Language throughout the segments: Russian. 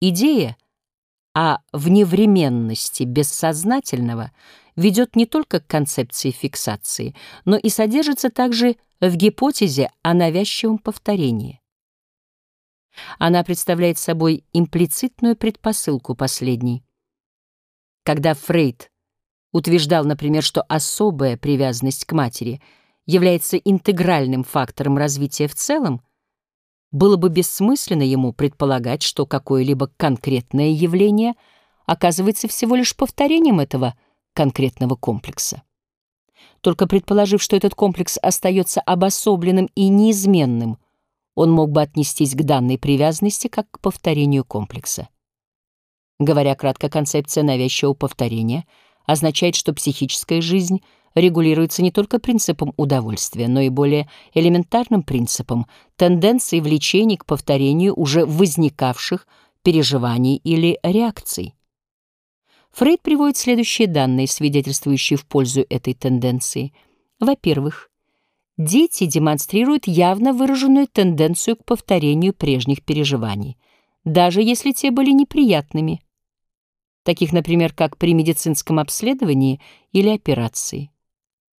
Идея о вневременности бессознательного ведет не только к концепции фиксации, но и содержится также в гипотезе о навязчивом повторении. Она представляет собой имплицитную предпосылку последней. Когда Фрейд утверждал, например, что особая привязанность к матери является интегральным фактором развития в целом, было бы бессмысленно ему предполагать, что какое-либо конкретное явление оказывается всего лишь повторением этого конкретного комплекса. Только предположив, что этот комплекс остается обособленным и неизменным, он мог бы отнестись к данной привязанности как к повторению комплекса. Говоря кратко, концепция навязчивого повторения означает, что психическая жизнь регулируется не только принципом удовольствия, но и более элементарным принципом тенденции влечений к повторению уже возникавших переживаний или реакций. Фрейд приводит следующие данные, свидетельствующие в пользу этой тенденции. Во-первых, дети демонстрируют явно выраженную тенденцию к повторению прежних переживаний, даже если те были неприятными, таких, например, как при медицинском обследовании или операции.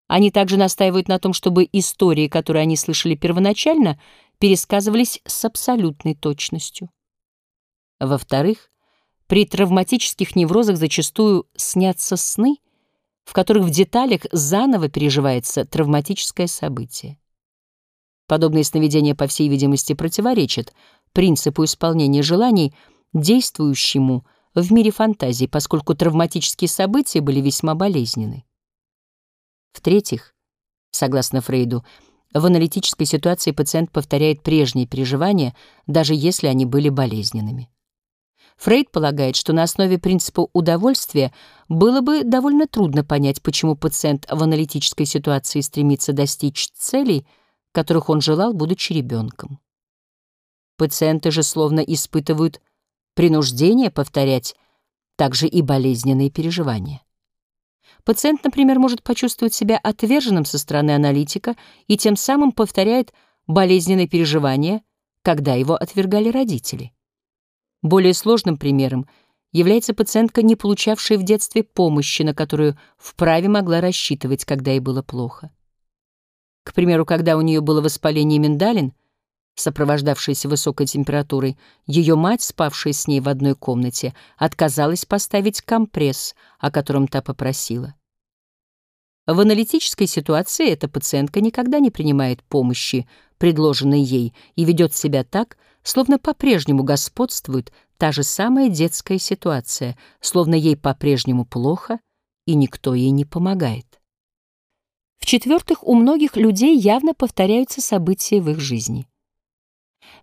Они также настаивают на том, чтобы истории, которые они слышали первоначально, пересказывались с абсолютной точностью. Во-вторых, при травматических неврозах зачастую снятся сны, в которых в деталях заново переживается травматическое событие. Подобные сновидения, по всей видимости, противоречат принципу исполнения желаний, действующему в мире фантазии, поскольку травматические события были весьма болезненны. В-третьих, согласно Фрейду, в аналитической ситуации пациент повторяет прежние переживания, даже если они были болезненными. Фрейд полагает, что на основе принципа удовольствия было бы довольно трудно понять, почему пациент в аналитической ситуации стремится достичь целей, которых он желал, будучи ребенком. Пациенты же словно испытывают принуждение повторять также и болезненные переживания. Пациент, например, может почувствовать себя отверженным со стороны аналитика и тем самым повторяет болезненные переживания, когда его отвергали родители. Более сложным примером является пациентка, не получавшая в детстве помощи, на которую вправе могла рассчитывать, когда ей было плохо. К примеру, когда у нее было воспаление миндалин, сопровождавшееся высокой температурой, ее мать, спавшая с ней в одной комнате, отказалась поставить компресс, о котором та попросила. В аналитической ситуации эта пациентка никогда не принимает помощи, предложенной ей, и ведет себя так, словно по-прежнему господствует та же самая детская ситуация, словно ей по-прежнему плохо, и никто ей не помогает. В-четвертых, у многих людей явно повторяются события в их жизни.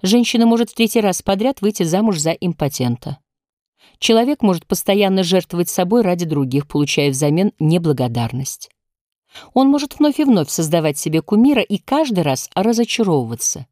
Женщина может в третий раз подряд выйти замуж за импотента. Человек может постоянно жертвовать собой ради других, получая взамен неблагодарность. Он может вновь и вновь создавать себе кумира и каждый раз разочаровываться.